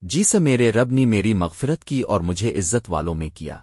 جی سے میرے رب نے میری مغفرت کی اور مجھے عزت والوں میں کیا۔